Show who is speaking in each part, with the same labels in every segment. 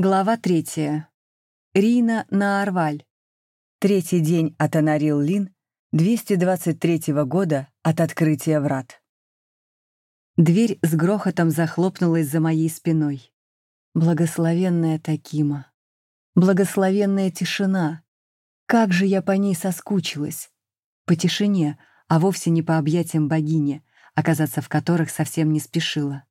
Speaker 1: Глава третья. Рина на Арваль. Третий день от Анарил-Лин, 223 года от открытия врат. Дверь с грохотом захлопнулась за моей спиной. Благословенная Такима. Благословенная тишина. Как же я по ней соскучилась. По тишине, а вовсе не по объятиям богини, оказаться в которых совсем не спешила.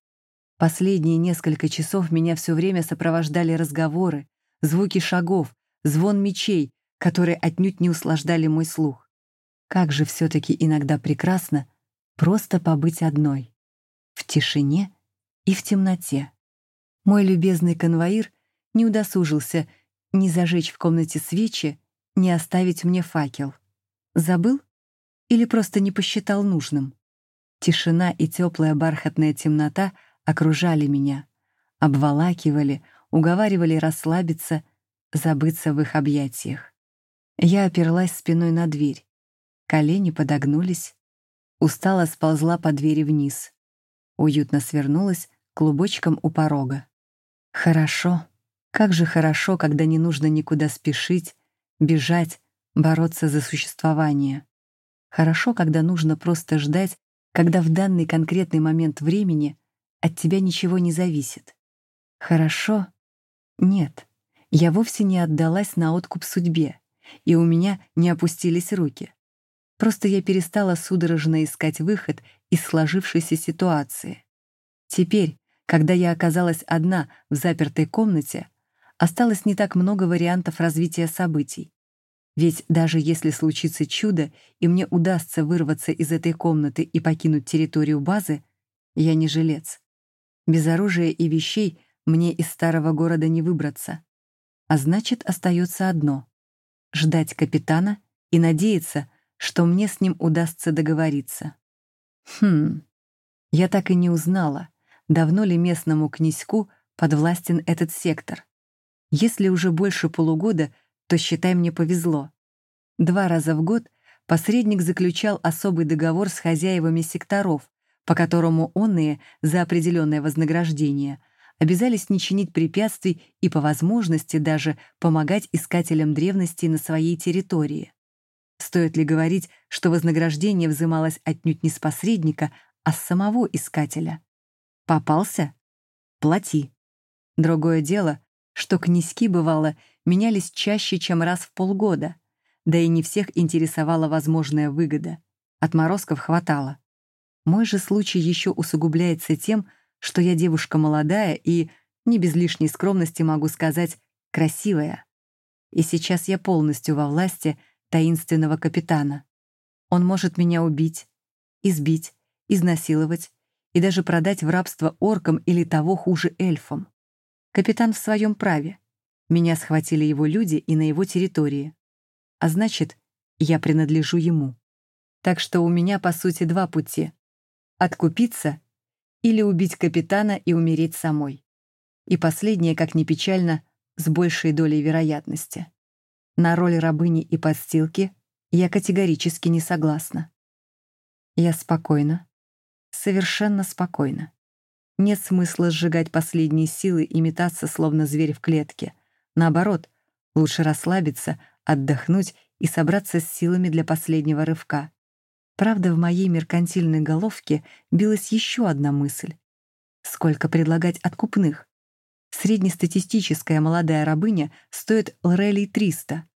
Speaker 1: Последние несколько часов меня все время сопровождали разговоры, звуки шагов, звон мечей, которые отнюдь не услаждали мой слух. Как же все-таки иногда прекрасно просто побыть одной. В тишине и в темноте. Мой любезный конвоир не удосужился ни зажечь в комнате свечи, ни оставить мне факел. Забыл? Или просто не посчитал нужным? Тишина и теплая бархатная темнота — окружали меня, обволакивали, уговаривали расслабиться, забыться в их объятиях. Я оперлась спиной на дверь. Колени подогнулись. Устало сползла по двери вниз. Уютно свернулась клубочком у порога. Хорошо. Как же хорошо, когда не нужно никуда спешить, бежать, бороться за существование. Хорошо, когда нужно просто ждать, когда в данный конкретный момент времени от тебя ничего не зависит. Хорошо? Нет, я вовсе не отдалась на откуп судьбе, и у меня не опустились руки. Просто я перестала судорожно искать выход из сложившейся ситуации. Теперь, когда я оказалась одна в запертой комнате, осталось не так много вариантов развития событий. Ведь даже если случится чудо, и мне удастся вырваться из этой комнаты и покинуть территорию базы, я не жилец. Без оружия и вещей мне из старого города не выбраться. А значит, остается одно — ждать капитана и надеяться, что мне с ним удастся договориться. Хм, я так и не узнала, давно ли местному князьку подвластен этот сектор. Если уже больше полугода, то, считай, мне повезло. Два раза в год посредник заключал особый договор с хозяевами секторов, по которому онные за определенное вознаграждение обязались не чинить препятствий и по возможности даже помогать искателям древности на своей территории. Стоит ли говорить, что вознаграждение взималось отнюдь не с посредника, а с самого искателя? Попался? Плати. Другое дело, что князьки, бывало, менялись чаще, чем раз в полгода, да и не всех интересовала возможная выгода. Отморозков хватало. Мой же случай еще усугубляется тем, что я девушка молодая и, не без лишней скромности могу сказать, красивая. И сейчас я полностью во власти таинственного капитана. Он может меня убить, избить, изнасиловать и даже продать в рабство оркам или того хуже эльфам. Капитан в своем праве. Меня схватили его люди и на его территории. А значит, я принадлежу ему. Так что у меня, по сути, два пути Откупиться или убить капитана и умереть самой. И последнее, как ни печально, с большей долей вероятности. На роль рабыни и подстилки я категорически не согласна. Я спокойна, совершенно спокойна. Нет смысла сжигать последние силы и метаться, словно зверь в клетке. Наоборот, лучше расслабиться, отдохнуть и собраться с силами для последнего рывка. Правда, в моей меркантильной головке билась еще одна мысль. Сколько предлагать откупных? Среднестатистическая молодая рабыня стоит лрелей 300.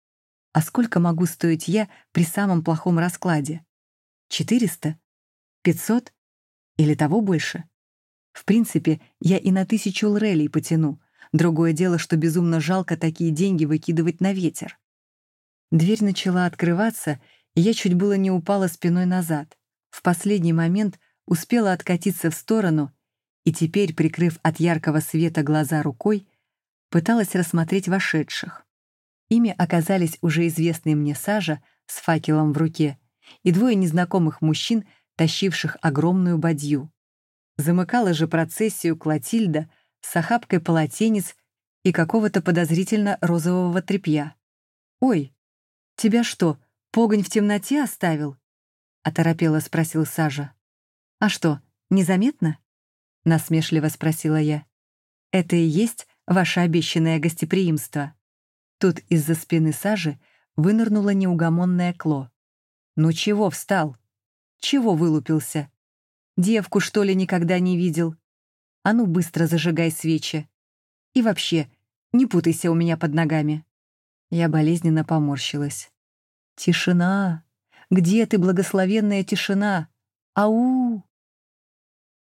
Speaker 1: А сколько могу стоить я при самом плохом раскладе? 400? 500? Или того больше? В принципе, я и на тысячу лрелей потяну. Другое дело, что безумно жалко такие деньги выкидывать на ветер. Дверь начала открываться, я чуть было не упала спиной назад. В последний момент успела откатиться в сторону и теперь, прикрыв от яркого света глаза рукой, пыталась рассмотреть вошедших. Ими оказались уже известные мне Сажа с факелом в руке и двое незнакомых мужчин, тащивших огромную бадью. Замыкала же процессию Клотильда с охапкой полотенец и какого-то подозрительно розового тряпья. «Ой, тебя что, Погонь в темноте оставил?» — оторопело спросил Сажа. «А что, незаметно?» — насмешливо спросила я. «Это и есть ваше обещанное гостеприимство». Тут из-за спины Сажи вынырнула неугомонная Кло. «Ну чего встал? Чего вылупился? Девку, что ли, никогда не видел? А ну быстро зажигай свечи. И вообще, не путайся у меня под ногами». Я болезненно поморщилась. «Тишина! Где ты, благословенная тишина? Ау!»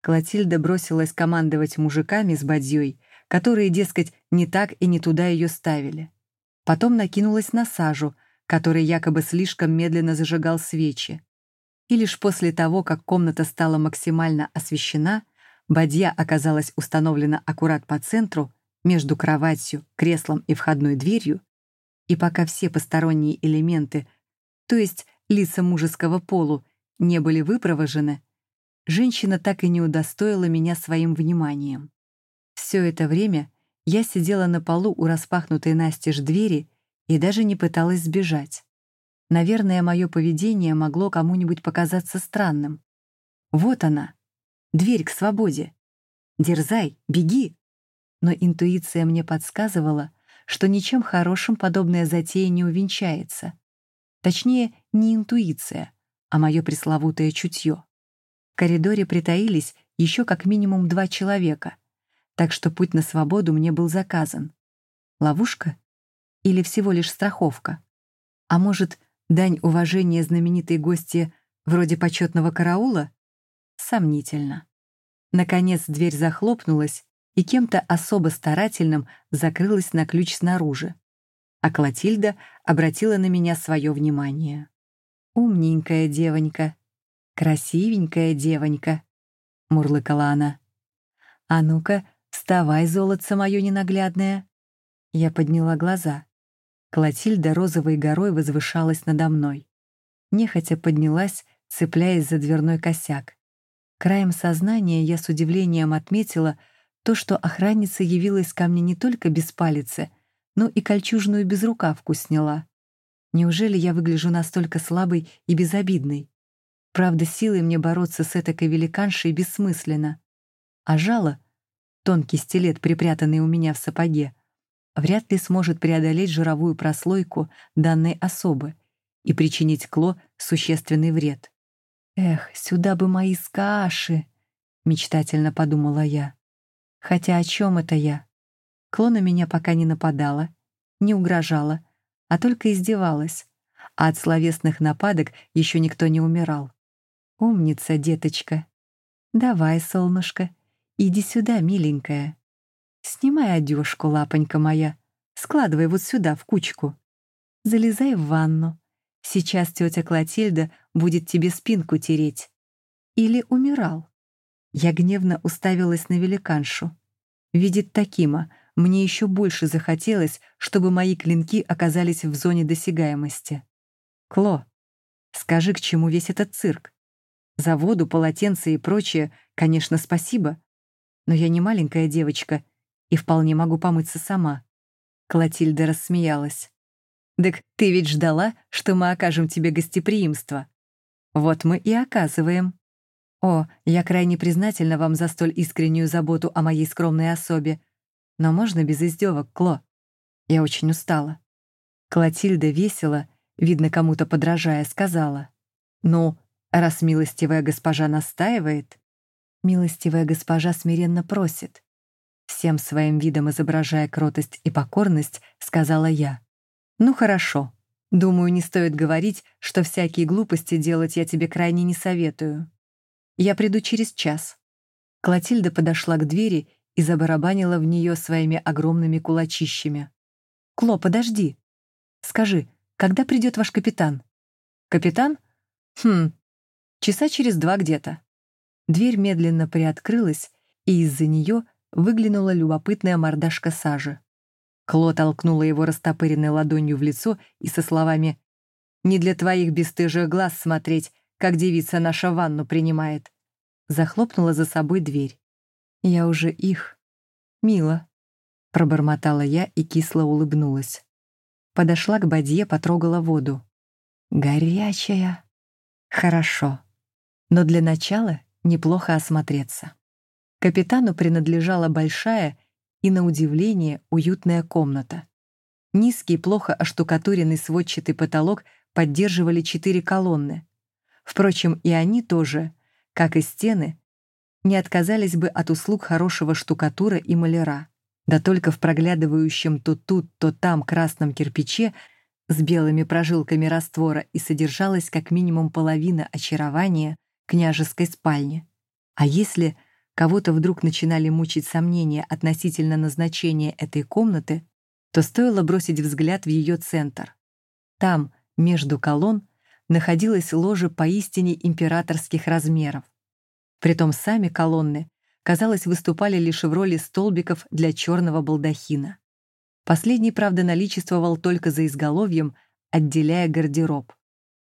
Speaker 1: Клотильда бросилась командовать мужиками с бадьей, которые, дескать, не так и не туда ее ставили. Потом накинулась на сажу, который якобы слишком медленно зажигал свечи. И лишь после того, как комната стала максимально освещена, бадья оказалась установлена аккурат по центру, между кроватью, креслом и входной дверью, и пока все посторонние элементы, то есть лица мужеского полу, не были выпровожены, женщина так и не удостоила меня своим вниманием. Все это время я сидела на полу у распахнутой настежь двери и даже не пыталась сбежать. Наверное, мое поведение могло кому-нибудь показаться странным. Вот она, дверь к свободе. Дерзай, беги. Но интуиция мне подсказывала, что ничем хорошим подобная затея не увенчается. Точнее, не интуиция, а мое пресловутое чутье. В коридоре притаились еще как минимум два человека, так что путь на свободу мне был заказан. Ловушка? Или всего лишь страховка? А может, дань уважения знаменитой гости вроде почетного караула? Сомнительно. Наконец дверь захлопнулась и кем-то особо старательным закрылась на ключ снаружи. А Клотильда обратила на меня свое внимание. «Умненькая девонька», «Красивенькая девонька», — мурлыкала она. «А ну-ка, вставай, золотце мое ненаглядное». Я подняла глаза. Клотильда розовой горой возвышалась надо мной. Нехотя поднялась, цепляясь за дверной косяк. Краем сознания я с удивлением отметила то, что охранница явилась ко мне не только без палицы, но и кольчужную безрукавку сняла. Неужели я выгляжу настолько слабой и безобидной? Правда, силой мне бороться с этой великаншей бессмысленно. А жало, тонкий стилет, припрятанный у меня в сапоге, вряд ли сможет преодолеть жировую прослойку данной особы и причинить Кло существенный вред. «Эх, сюда бы мои скаши!» — мечтательно подумала я. Хотя о чем это я? Кло на меня пока не нападала, не угрожала, а только издевалась, а от словесных нападок еще никто не умирал. Умница, деточка. Давай, солнышко, иди сюда, миленькая. Снимай одежку, лапонька моя, складывай вот сюда, в кучку. Залезай в ванну. Сейчас тетя Клотильда будет тебе спинку тереть. Или умирал. Я гневно уставилась на великаншу. Видит Такима, мне еще больше захотелось, чтобы мои клинки оказались в зоне досягаемости. Кло, скажи, к чему весь этот цирк? За воду, полотенце и прочее, конечно, спасибо. Но я не маленькая девочка и вполне могу помыться сама. Клотильда рассмеялась. «Так ты ведь ждала, что мы окажем тебе гостеприимство. Вот мы и оказываем. О, я крайне признательна вам за столь искреннюю заботу о моей скромной особе. Но можно без издевок, Кло? Я очень устала». Клотильда весело, видно кому-то подражая, сказала. «Ну, Раз милостивая госпожа настаивает, милостивая госпожа смиренно просит. Всем своим видом изображая кротость и покорность, сказала я. «Ну хорошо. Думаю, не стоит говорить, что всякие глупости делать я тебе крайне не советую. Я приду через час». Клотильда подошла к двери и забарабанила в нее своими огромными кулачищами. «Кло, подожди. Скажи, когда придет ваш капитан?» «Капитан? Хм, Часа через два где-то. Дверь медленно приоткрылась, и из-за нее выглянула любопытная мордашка сажи. Кло толкнула его растопыренной ладонью в лицо и со словами «Не для твоих бесстыжих глаз смотреть, как девица наша ванну принимает», захлопнула за собой дверь. «Я уже их. Мило», — пробормотала я и кисло улыбнулась. Подошла к бадье, потрогала воду. «Горячая. Хорошо». Но для начала неплохо осмотреться. Капитану принадлежала большая и, на удивление, уютная комната. Низкий, плохо оштукатуренный сводчатый потолок поддерживали четыре колонны. Впрочем, и они тоже, как и стены, не отказались бы от услуг хорошего штукатура и маляра. Да только в проглядывающем то тут, то там красном кирпиче с белыми прожилками раствора и содержалась как минимум половина очарования княжеской спальни. А если кого-то вдруг начинали мучить сомнения относительно назначения этой комнаты, то стоило бросить взгляд в ее центр. Там, между колонн, находилось ложе поистине императорских размеров. Притом сами колонны, казалось, выступали лишь в роли столбиков для черного балдахина. Последний, правда, наличествовал только за изголовьем, отделяя гардероб.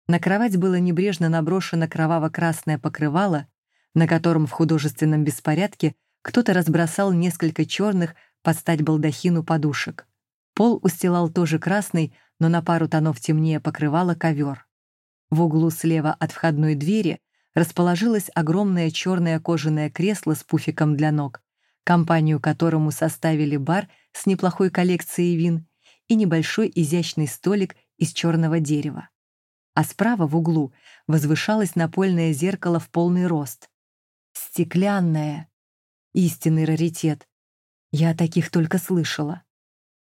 Speaker 1: На кровать было небрежно наброшено кроваво-красное покрывало, на котором в художественном беспорядке кто-то разбросал несколько черных под стать балдахину подушек. Пол устилал тоже красный, но на пару тонов темнее покрывало ковер. В углу слева от входной двери расположилось огромное черное кожаное кресло с пуфиком для ног, компанию которому составили бар с неплохой коллекцией вин и небольшой изящный столик из черного дерева. А справа в углу возвышалось напольное зеркало в полный рост. Стеклянное. Истинный раритет. Я о таких только слышала.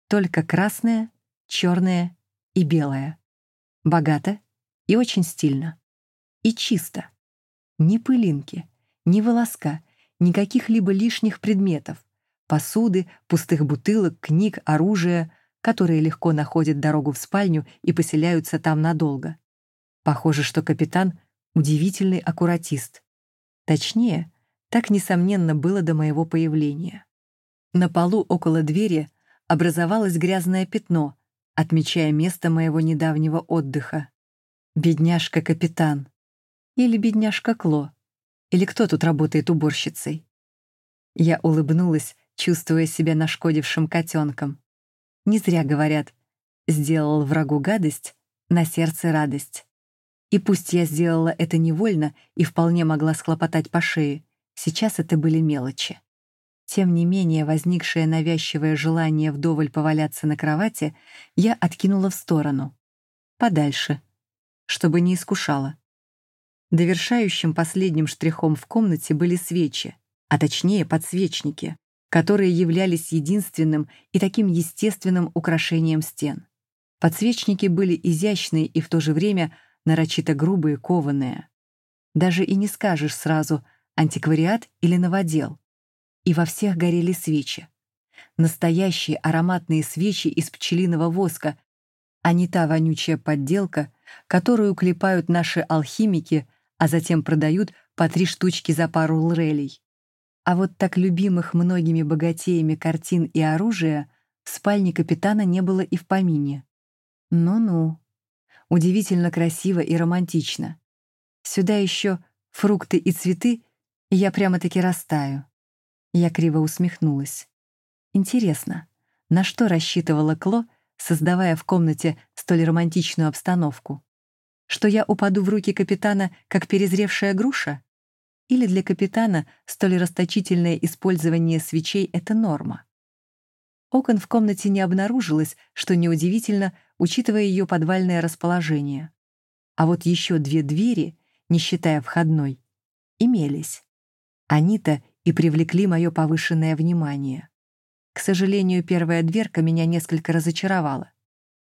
Speaker 1: Только красное, черное и белое. Богато и очень стильно. И чисто. Ни пылинки, ни волоска, никаких либо лишних предметов, посуды, пустых бутылок, книг, оружия, которые легко находят дорогу в спальню и поселяются там надолго. Похоже, что капитан — удивительный аккуратист. Точнее, так, несомненно, было до моего появления. На полу около двери образовалось грязное пятно, отмечая место моего недавнего отдыха. Бедняжка-капитан. Или бедняжка Кло. Или кто тут работает уборщицей? Я улыбнулась, чувствуя себя нашкодившим котенком. Не зря говорят, сделал врагу гадость, на сердце радость. И пусть я сделала это невольно и вполне могла схлопотать по шее, сейчас это были мелочи. Тем не менее, возникшее навязчивое желание вдоволь поваляться на кровати я откинула в сторону. Подальше, чтобы не искушала. Довершающим последним штрихом в комнате были свечи, а точнее подсвечники, которые являлись единственным и таким естественным украшением стен. Подсвечники были изящные и в то же время нарочито грубые, кованые. Даже и не скажешь сразу, антиквариат или новодел. И во всех горели свечи. Настоящие ароматные свечи из пчелиного воска, а не та вонючая подделка, которую клепают наши алхимики, а затем продают по три штучки за пару лрелей. А вот так любимых многими богатеями картин и оружия в спальне капитана не было и в помине. Ну-ну. Удивительно красиво и романтично. Сюда еще фрукты и цветы, и я прямо-таки растаю. Я криво усмехнулась. Интересно, на что рассчитывала Кло, создавая в комнате столь романтичную обстановку? Что я упаду в руки капитана, как перезревшая груша? Или для капитана столь расточительное использование свечей — это норма? Окон в комнате не обнаружилось, что неудивительно, учитывая ее подвальное расположение. А вот еще две двери, не считая входной, имелись. Они-то и привлекли мое повышенное внимание. К сожалению, первая дверка меня несколько разочаровала.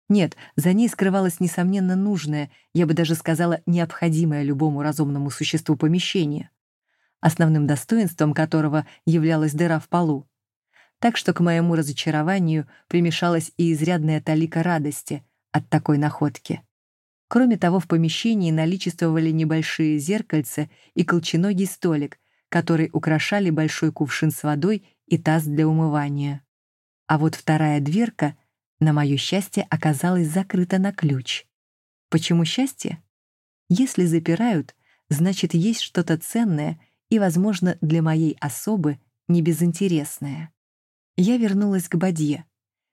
Speaker 1: Нет, за ней скрывалось, несомненно, нужное, я бы даже сказала, необходимое любому разумному существу помещение, основным достоинством которого являлась дыра в полу. Так что к моему разочарованию примешалась и изрядная талика радости от такой находки. Кроме того, в помещении наличествовали небольшие зеркальца и колченогий столик, который украшали большой кувшин с водой и таз для умывания. А вот вторая дверка — на мое счастье, оказалась закрыта на ключ. Почему счастье? Если запирают, значит, есть что-то ценное и, возможно, для моей особы небезынтересное. Я вернулась к бадье,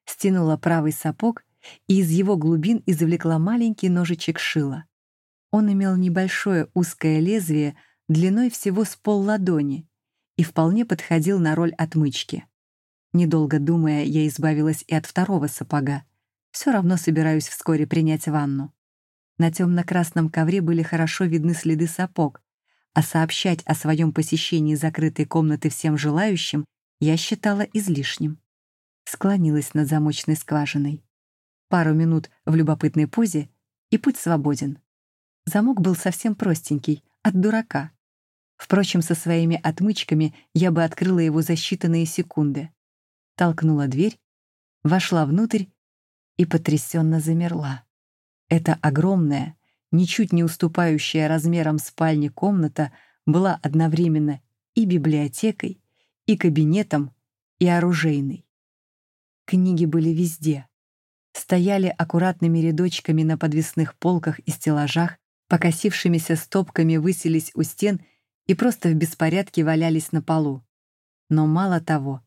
Speaker 1: стянула правый сапог и из его глубин извлекла маленький ножичек шила. Он имел небольшое узкое лезвие длиной всего с пол ладони и вполне подходил на роль отмычки. Недолго думая, я избавилась и от второго сапога. Все равно собираюсь вскоре принять ванну. На темно-красном ковре были хорошо видны следы сапог, а сообщать о своем посещении закрытой комнаты всем желающим я считала излишним. Склонилась над замочной скважиной. Пару минут в любопытной позе, и путь свободен. Замок был совсем простенький, от дурака. Впрочем, со своими отмычками я бы открыла его за считанные секунды. Толкнула дверь, вошла внутрь и потрясенно замерла. Эта огромная, ничуть не уступающая размерам спальни комната была одновременно и библиотекой, и кабинетом, и оружейной. Книги были везде. Стояли аккуратными рядочками на подвесных полках и стеллажах, покосившимися стопками высились у стен и просто в беспорядке валялись на полу. Но мало того,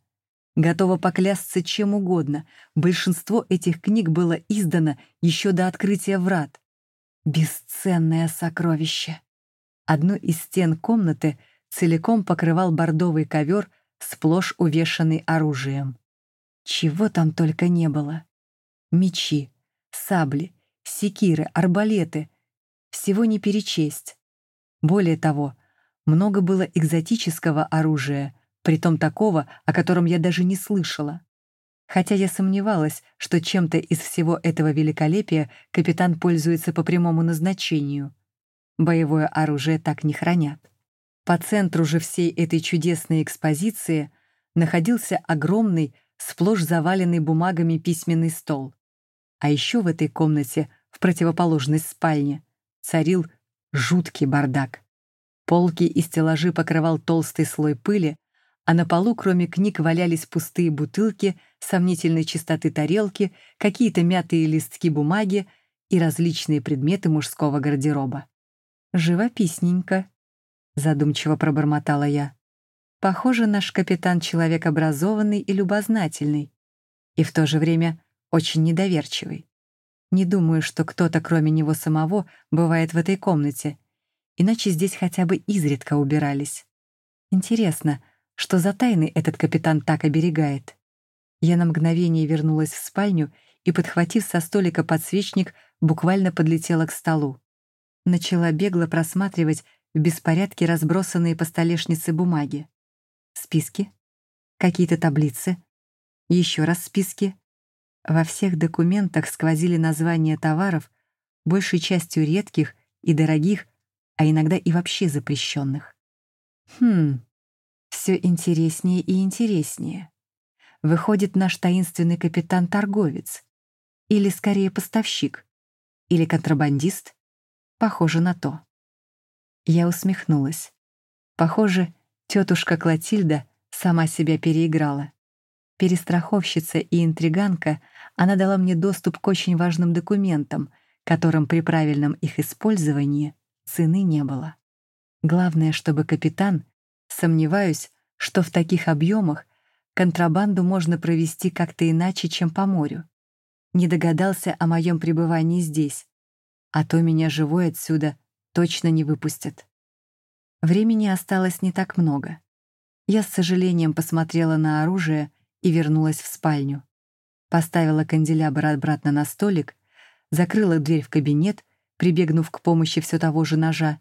Speaker 1: готова поклясться чем угодно, большинство этих книг было издано еще до открытия врат. Бесценное сокровище. Одну из стен комнаты целиком покрывал бордовый ковер, сплошь увешанный оружием. Чего там только не было. Мечи, сабли, секиры, арбалеты. Всего не перечесть. Более того, много было экзотического оружия, притом такого, о котором я даже не слышала. Хотя я сомневалась, что чем-то из всего этого великолепия капитан пользуется по прямому назначению. Боевое оружие так не хранят. По центру же всей этой чудесной экспозиции находился огромный, сплошь заваленный бумагами письменный стол. А еще в этой комнате, в противоположной спальне, царил жуткий бардак. Полки и стеллажи покрывал толстый слой пыли, а на полу, кроме книг, валялись пустые бутылки, сомнительной чистоты тарелки, какие-то мятые листки бумаги и различные предметы мужского гардероба. «Живописненько», — задумчиво пробормотала я. «Похоже, наш капитан — человек образованный и любознательный, и в то же время очень недоверчивый. Не думаю, что кто-то, кроме него самого, бывает в этой комнате, иначе здесь хотя бы изредка убирались. Интересно, что за тайны этот капитан так оберегает? Я на мгновение вернулась в спальню и, подхватив со столика подсвечник, буквально подлетела к столу. Начала бегло просматривать в беспорядке разбросанные по столешнице бумаги. Списки, какие-то таблицы, еще раз списки. Во всех документах сквозили названия товаров, большей частью редких и дорогих, а иногда и вообще запрещенных. Хм, все интереснее и интереснее. Выходит, наш таинственный капитан торговец. Или скорее поставщик. Или контрабандист. Похоже на то. Я усмехнулась. Похоже, тетушка Клотильда сама себя переиграла. Перестраховщица и интриганка, она дала мне доступ к очень важным документам, которым при правильном их использовании цены не было. Главное, чтобы капитан Сомневаюсь, что в таких объемах контрабанду можно провести как-то иначе, чем по морю. Не догадался о моем пребывании здесь, а то меня живой отсюда точно не выпустят. Времени осталось не так много. Я с сожалением посмотрела на оружие и вернулась в спальню. Поставила канделябр обратно на столик, закрыла дверь в кабинет, прибегнув к помощи все того же ножа,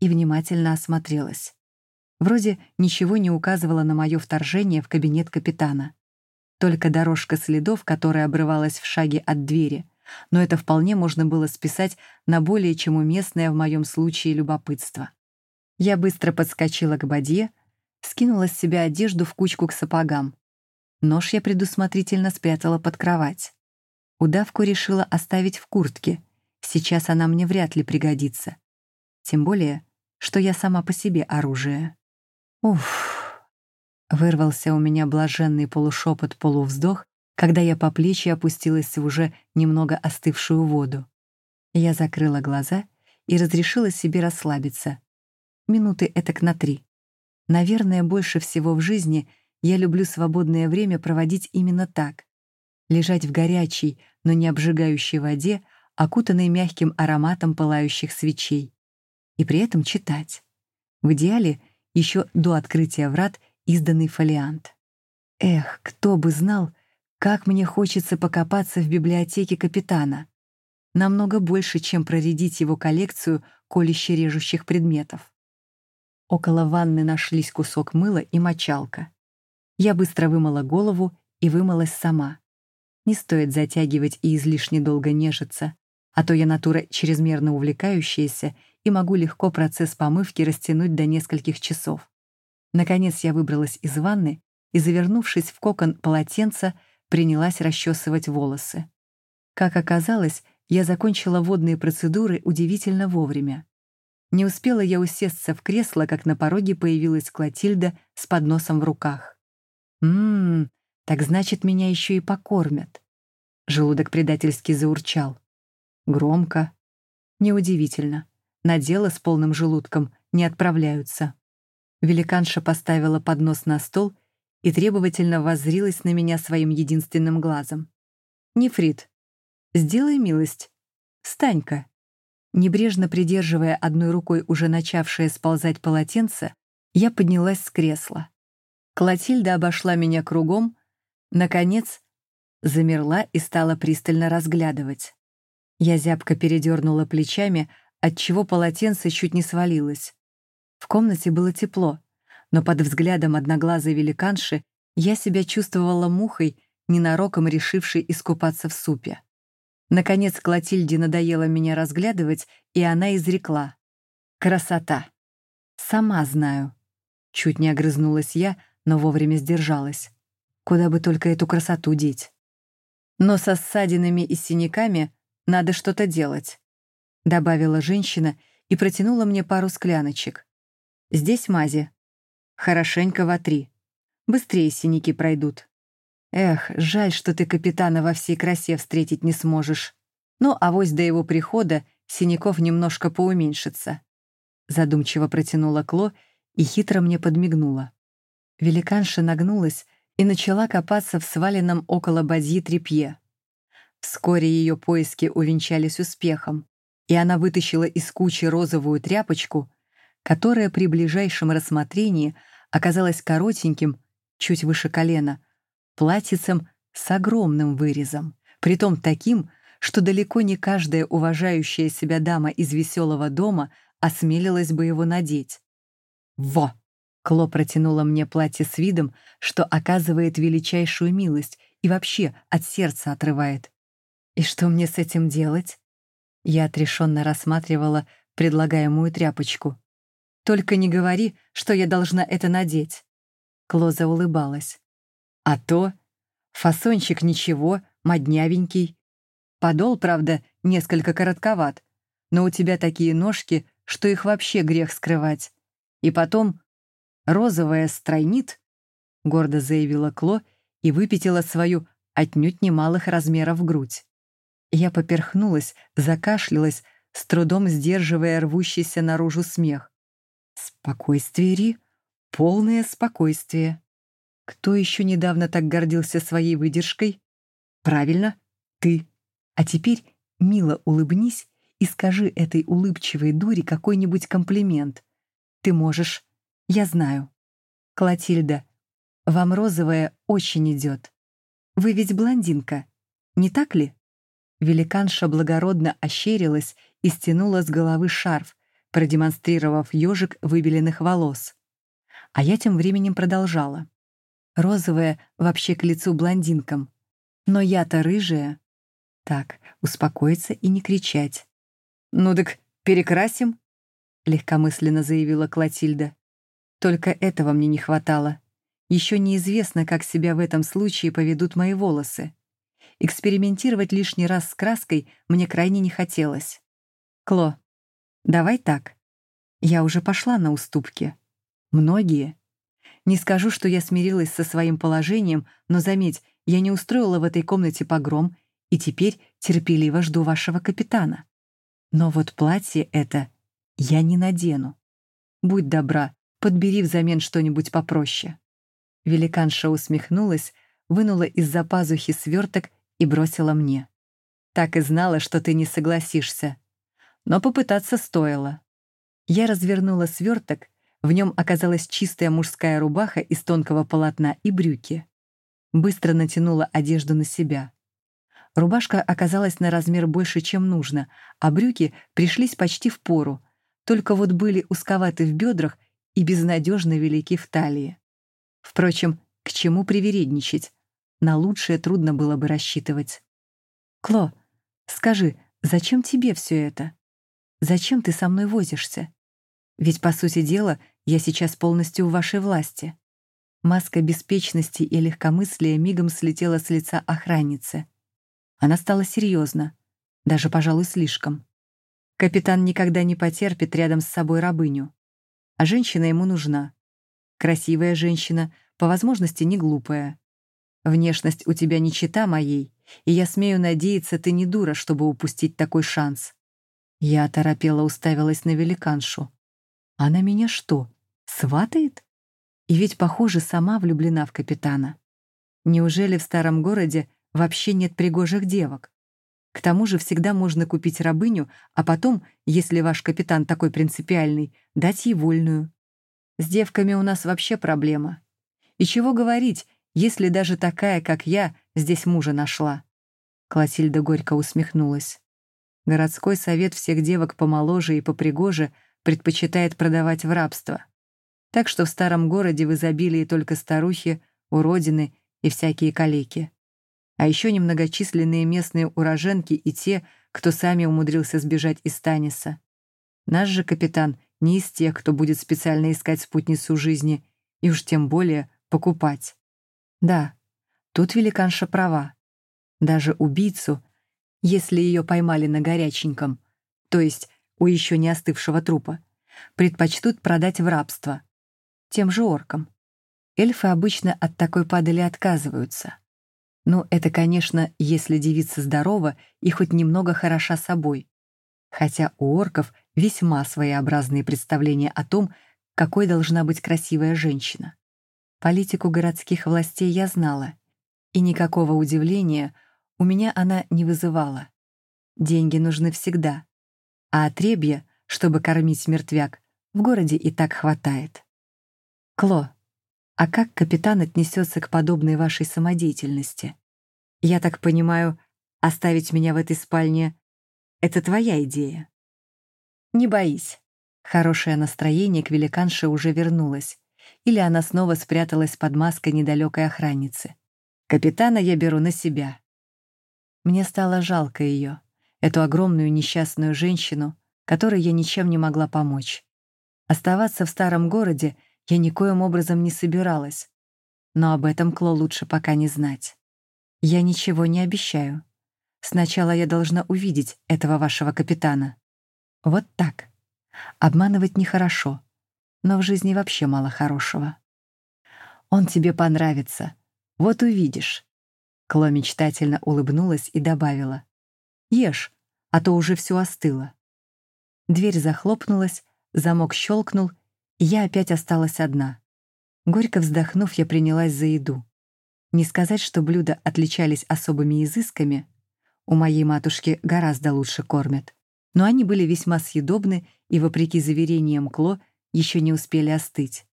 Speaker 1: и внимательно осмотрелась. Вроде ничего не указывало на мое вторжение в кабинет капитана. Только дорожка следов, которая обрывалась в шаге от двери, но это вполне можно было списать на более чем уместное в моем случае любопытство. Я быстро подскочила к бадье, скинула с себя одежду в кучку к сапогам. Нож я предусмотрительно спрятала под кровать. Удавку решила оставить в куртке. Сейчас она мне вряд ли пригодится. Тем более, что я сама по себе оружие. Уф. Вырвался у меня блаженный полушепот-полувздох, когда я по плечи опустилась в уже немного остывшую воду. Я закрыла глаза и разрешила себе расслабиться. Минуты этак на три. Наверное, больше всего в жизни я люблю свободное время проводить именно так. Лежать в горячей, но не обжигающей воде, окутанной мягким ароматом пылающих свечей. И при этом читать. В идеале еще до открытия врат изданный фолиант. Эх, кто бы знал, как мне хочется покопаться в библиотеке капитана. Намного больше, чем проредить его коллекцию колюще-режущих предметов. Около ванны нашлись кусок мыла и мочалка. Я быстро вымыла голову и вымылась сама. Не стоит затягивать и излишне долго нежиться, а то я натура чрезмерно увлекающаяся и могу легко процесс помывки растянуть до нескольких часов. Наконец я выбралась из ванны и, завернувшись в кокон полотенца, принялась расчесывать волосы. Как оказалось, я закончила водные процедуры удивительно вовремя. Не успела я усесться в кресло, как на пороге появилась Клотильда с подносом в руках. «Ммм, так значит, меня еще и покормят». Желудок предательски заурчал. Громко. Неудивительно. На дело с полным желудком не отправляются. Великанша поставила поднос на стол и требовательно воззрилась на меня своим единственным глазом. «Нефрит, сделай милость. Встань-ка». Небрежно придерживая одной рукой уже начавшее сползать полотенце, я поднялась с кресла. Клотильда обошла меня кругом, наконец, замерла и стала пристально разглядывать. Я зябко передернула плечами, отчего полотенце чуть не свалилось. В комнате было тепло, но под взглядом одноглазой великанши я себя чувствовала мухой, ненароком решившей искупаться в супе. Наконец Клотильде надоело меня разглядывать, и она изрекла. «Красота! Сама знаю». Чуть не огрызнулась я, но вовремя сдержалась. Куда бы только эту красоту деть. Но со ссадинами и синяками надо что-то делать, добавила женщина и протянула мне пару скляночек. Здесь мази. Хорошенько вотри. Быстрее синяки пройдут. Эх, жаль, что ты капитана во всей красе встретить не сможешь. Ну, авось до его прихода синяков немножко поуменьшится. Задумчиво протянула Кло и хитро мне подмигнула. Великанша нагнулась и начала копаться в сваленном около бадьи тряпье. Вскоре ее поиски увенчались успехом, и она вытащила из кучи розовую тряпочку, которое при ближайшем рассмотрении оказалось коротеньким, чуть выше колена, платьицем с огромным вырезом, притом таким, что далеко не каждая уважающая себя дама из веселого дома осмелилась бы его надеть. «Во!» — Кло протянула мне платье с видом, что оказывает величайшую милость и вообще от сердца отрывает. «И что мне с этим делать?» Я отрешенно рассматривала предлагаемую тряпочку. Только не говори, что я должна это надеть». Клоза улыбалась. «А то. Фасончик ничего, моднявенький. Подол, правда, несколько коротковат, но у тебя такие ножки, что их вообще грех скрывать. И потом розовая стройнит», — гордо заявила Кло и выпятила свою отнюдь немалых размеров грудь. Я поперхнулась, закашлялась, с трудом сдерживая рвущийся наружу смех. Спокойствие, Ри, полное спокойствие. Кто еще недавно так гордился своей выдержкой? Правильно, ты. А теперь мило улыбнись и скажи этой улыбчивой дуре какой-нибудь комплимент. Ты можешь. Я знаю. Клотильда, вам розовая очень идет. Вы ведь блондинка, не так ли? Великанша благородно ощерилась и стянула с головы шарф, продемонстрировав ежик выбеленных волос. А я тем временем продолжала. Розовая вообще к лицу блондинкам. Но я-то рыжая. Так, успокоиться и не кричать. «Ну так перекрасим?» — легкомысленно заявила Клотильда. «Только этого мне не хватало. Еще неизвестно, как себя в этом случае поведут мои волосы. Экспериментировать лишний раз с краской мне крайне не хотелось. Кло, Давай так. Я уже пошла на уступки. Многие. Не скажу, что я смирилась со своим положением, но заметь, я не устроила в этой комнате погром и теперь терпеливо жду вашего капитана. Но вот платье это я не надену. Будь добра, подбери взамен что-нибудь попроще. Великанша усмехнулась, вынула из-за пазухи сверток и бросила мне. Так и знала, что ты не согласишься но попытаться стоило. Я развернула сверток, в нем оказалась чистая мужская рубаха из тонкого полотна и брюки. быстро натянула одежду на себя. Рубашка оказалась на размер больше, чем нужно, а брюки пришлись почти в пору, только вот были узковаты в бедрах и безнадежно велики в талии. Впрочем, к чему привередничать? На лучшее трудно было бы рассчитывать. «Кло, скажи, зачем тебе все это? Зачем ты со мной возишься? Ведь, по сути дела, я сейчас полностью в вашей власти». Маска беспечности и легкомыслия мигом слетела с лица охранницы. Она стала серьезна, даже, пожалуй, слишком. Капитан никогда не потерпит рядом с собой рабыню. А женщина ему нужна. Красивая женщина, по возможности не глупая. Внешность у тебя не чита моей, и я смею надеяться, ты не дура, чтобы упустить такой шанс. Я оторопела уставилась на великаншу. Она меня что, сватает? И ведь, похоже, сама влюблена в капитана. Неужели в старом городе вообще нет пригожих девок? К тому же всегда можно купить рабыню, а потом, если ваш капитан такой принципиальный, дать ей вольную. С девками у нас вообще проблема. И чего говорить, если даже такая, как я, здесь мужа нашла?» Клотильда горько усмехнулась. Городской совет всех девок помоложе и попригоже предпочитает продавать в рабство. Так что в старом городе в изобилии только старухи, уродины и всякие калеки. А еще немногочисленные местные уроженки и те, кто сами умудрился сбежать из Таниса. Наш же капитан не из тех, кто будет специально искать спутницу жизни и уж тем более покупать. Да, тут великанша права. Даже убийцу, если ее поймали на горяченьком, то есть у еще не остывшего трупа, предпочтут продать в рабство. Тем же оркам. Эльфы обычно от такой падали отказываются. Ну, это, конечно, если девица здорова и хоть немного хороша собой. Хотя у орков весьма своеобразные представления о том, какой должна быть красивая женщина. Политику городских властей я знала, и никакого удивления у меня она не вызывала. Деньги нужны всегда, а отребья, чтобы кормить мертвяк, в городе и так хватает. Кло, а как капитан отнесется к подобной вашей самодеятельности? Я так понимаю, оставить меня в этой спальне — это твоя идея? Не боись. Хорошее настроение к великанше уже вернулось, или она снова спряталась под маской недалекой охранницы. Капитана я беру на себя. Мне стало жалко ее, эту огромную несчастную женщину, которой я ничем не могла помочь. Оставаться в старом городе я никоим образом не собиралась, но об этом Кло лучше пока не знать. Я ничего не обещаю. Сначала я должна увидеть этого вашего капитана. Вот так. Обманывать нехорошо но в жизни вообще мало хорошего. Он тебе понравится. Вот увидишь. Кло мечтательно улыбнулась и добавила. Ешь, а то уже все остыло. Дверь захлопнулась, замок щелкнул, и я опять осталась одна. Горько вздохнув, я принялась за еду. Не сказать, что блюда отличались особыми изысками. У моей матушки гораздо лучше кормят. Но они были весьма съедобны и, вопреки заверениям Кло, еще не успели остыть.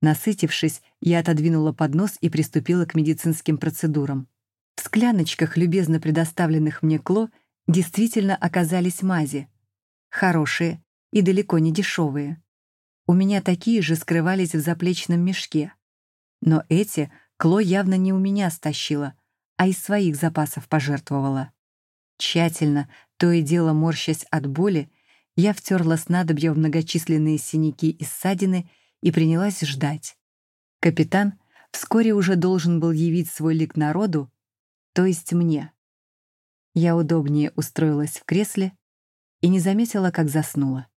Speaker 1: Насытившись, я отодвинула поднос и приступила к медицинским процедурам. В скляночках, любезно предоставленных мне Кло, действительно оказались мази. Хорошие и далеко не дешевые. У меня такие же скрывались в заплечном мешке. Но эти Кло явно не у меня стащила, а из своих запасов пожертвовала. Тщательно, то и дело морщась от боли, я втерла снадобье в многочисленные синяки и ссадины и принялась ждать. Капитан вскоре уже должен был явить свой лик народу, то есть мне. Я удобнее устроилась в кресле и не заметила, как заснула.